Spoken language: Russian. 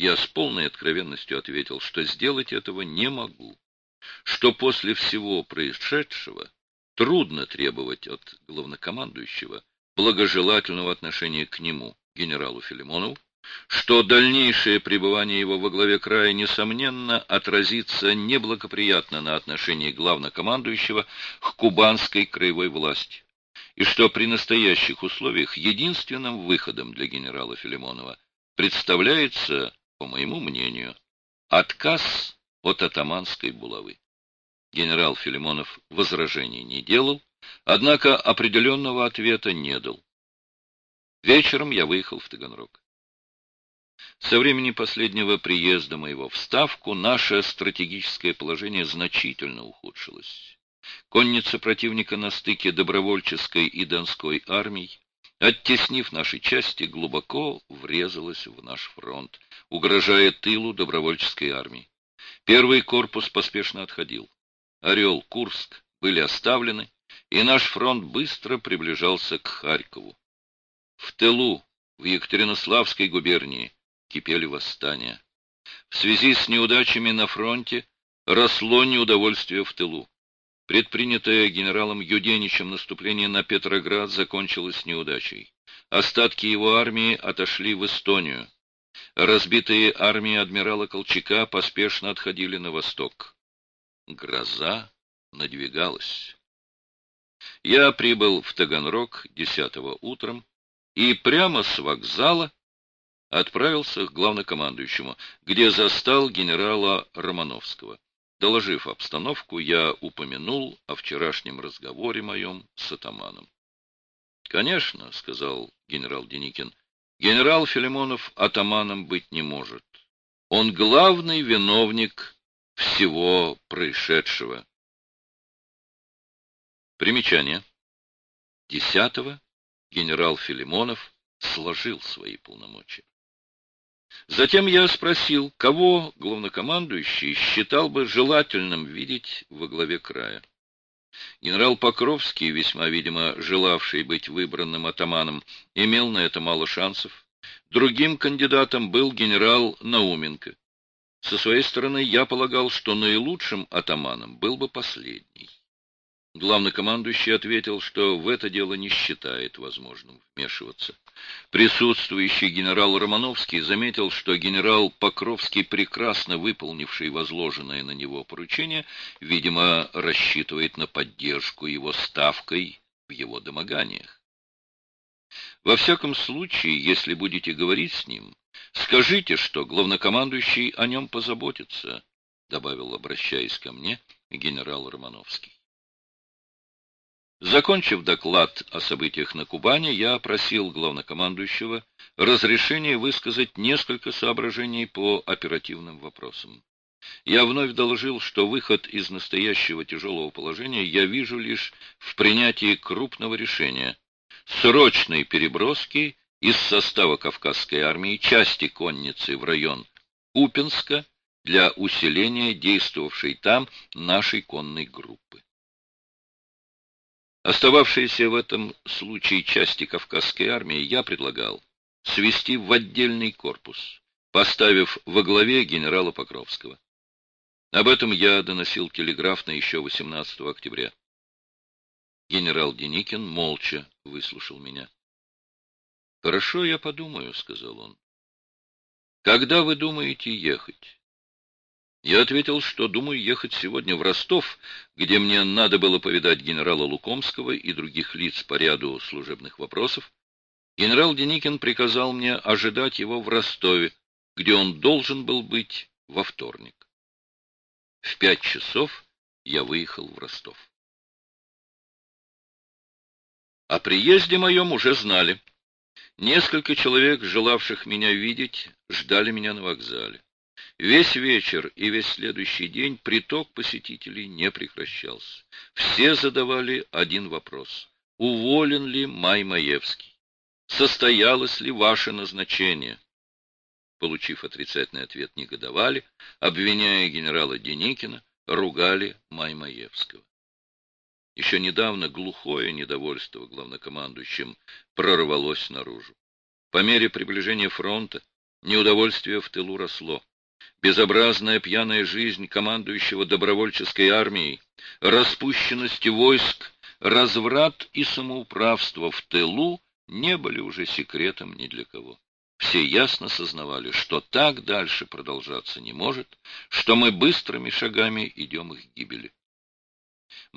Я с полной откровенностью ответил, что сделать этого не могу, что после всего происшедшего трудно требовать от главнокомандующего благожелательного отношения к нему, генералу Филимонову, что дальнейшее пребывание его во главе края, несомненно, отразится неблагоприятно на отношении главнокомандующего к кубанской краевой власти, и что при настоящих условиях единственным выходом для генерала Филимонова представляется, по моему мнению, отказ от атаманской булавы. Генерал Филимонов возражений не делал, однако определенного ответа не дал. Вечером я выехал в Таганрог. Со времени последнего приезда моего в Ставку наше стратегическое положение значительно ухудшилось. Конница противника на стыке добровольческой и донской армий, оттеснив наши части, глубоко врезалась в наш фронт, угрожая тылу добровольческой армии. Первый корпус поспешно отходил. Орел, Курск были оставлены, и наш фронт быстро приближался к Харькову. В тылу, в Екатеринославской губернии, кипели восстания. В связи с неудачами на фронте росло неудовольствие в тылу. Предпринятое генералом Юденичем наступление на Петроград закончилось неудачей. Остатки его армии отошли в Эстонию. Разбитые армии адмирала Колчака поспешно отходили на восток. Гроза надвигалась. Я прибыл в Таганрог 10 утром и прямо с вокзала отправился к главнокомандующему, где застал генерала Романовского. Доложив обстановку, я упомянул о вчерашнем разговоре моем с атаманом. — Конечно, — сказал генерал Деникин, — генерал Филимонов атаманом быть не может. Он главный виновник всего происшедшего. Примечание. Десятого генерал Филимонов сложил свои полномочия. Затем я спросил, кого главнокомандующий считал бы желательным видеть во главе края. Генерал Покровский, весьма, видимо, желавший быть выбранным атаманом, имел на это мало шансов. Другим кандидатом был генерал Науменко. Со своей стороны я полагал, что наилучшим атаманом был бы последний. Главнокомандующий ответил, что в это дело не считает возможным вмешиваться. Присутствующий генерал Романовский заметил, что генерал Покровский, прекрасно выполнивший возложенное на него поручение, видимо, рассчитывает на поддержку его ставкой в его домоганиях. Во всяком случае, если будете говорить с ним, скажите, что главнокомандующий о нем позаботится, добавил, обращаясь ко мне, генерал Романовский. Закончив доклад о событиях на Кубани, я просил главнокомандующего разрешения высказать несколько соображений по оперативным вопросам. Я вновь доложил, что выход из настоящего тяжелого положения я вижу лишь в принятии крупного решения – срочной переброски из состава Кавказской армии части конницы в район Купинска для усиления действовавшей там нашей конной группы. Остававшиеся в этом случае части Кавказской армии я предлагал свести в отдельный корпус, поставив во главе генерала Покровского. Об этом я доносил телеграфно еще 18 октября. Генерал Деникин молча выслушал меня. — Хорошо, я подумаю, — сказал он. — Когда вы думаете ехать? Я ответил, что думаю ехать сегодня в Ростов, где мне надо было повидать генерала Лукомского и других лиц по ряду служебных вопросов. Генерал Деникин приказал мне ожидать его в Ростове, где он должен был быть во вторник. В пять часов я выехал в Ростов. О приезде моем уже знали. Несколько человек, желавших меня видеть, ждали меня на вокзале. Весь вечер и весь следующий день приток посетителей не прекращался. Все задавали один вопрос. Уволен ли Май Маевский? Состоялось ли ваше назначение? Получив отрицательный ответ, негодовали, обвиняя генерала Деникина, ругали Май Маевского. Еще недавно глухое недовольство главнокомандующим прорвалось наружу. По мере приближения фронта Неудовольствие в тылу росло. Безобразная пьяная жизнь командующего добровольческой армией, распущенность войск, разврат и самоуправство в тылу не были уже секретом ни для кого. Все ясно сознавали, что так дальше продолжаться не может, что мы быстрыми шагами идем их гибели.